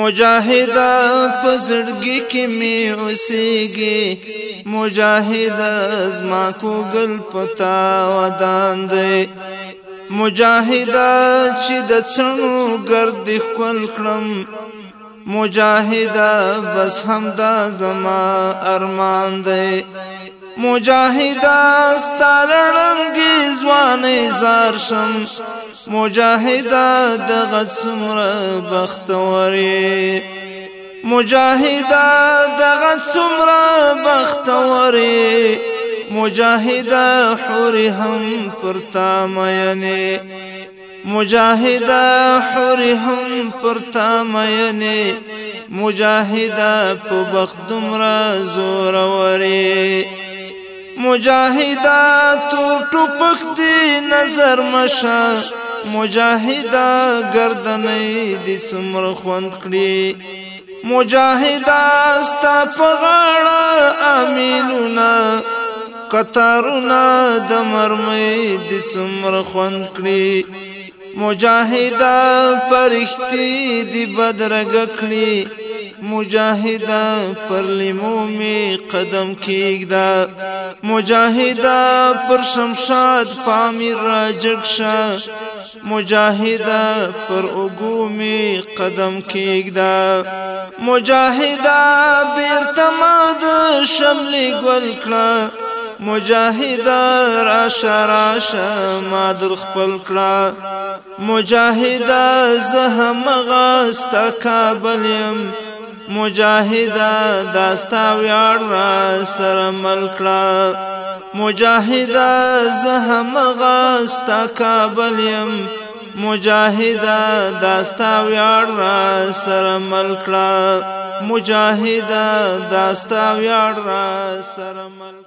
مجاهد پزړګي کې می اوسېږي مجاهد زما کوګل پتا ودان دی مجاهد چې د څنو ګرد خپل کړم مجاهد بس همدا زما ارمان دی مجاهد ستارنګي زار شم مجاهد د غسمر بختوري مجاهد د غسمر بختوري مجاهد حور هم پرتا مینه مجاهد حور هم پرتا مینه مجاهد په بخت دمر زور وری مجاهدا تور ټوپک دی نظر مشا مجاهدا گردنې دې سمر خوند کړي مجاهدا ستا فغاړه امینونا قطرنا د مرمې دې سمر خوند کړي مجاهدا فرښتې دې بدرګ کړي مجاهدا پر لیمو می قدم کیږدا مجاهدا پر شمشاد پامیر راجکشا مجاهدا پر اوګو می قدم کیږدا مجاهدا بیرتماد شملې ګل کړه مجاهد راشا راشا ما در خپل کړه مجاهد زه مغاستا کابل يم مجاهدا داستا ویار را سر ملکړه مجاهدا زهم غاستا کابل يم مجاهدا داستا ویار را سر ملکړه مجاهدا داستا ویار را سر ملکړه